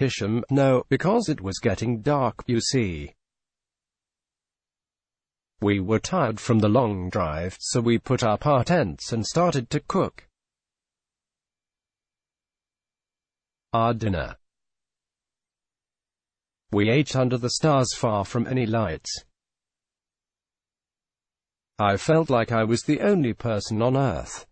Hisham, no, because it was getting dark, you see. We were tired from the long drive, so we put up our tents and started to cook. Our dinner. We ate under the stars far from any lights. I felt like I was the only person on earth.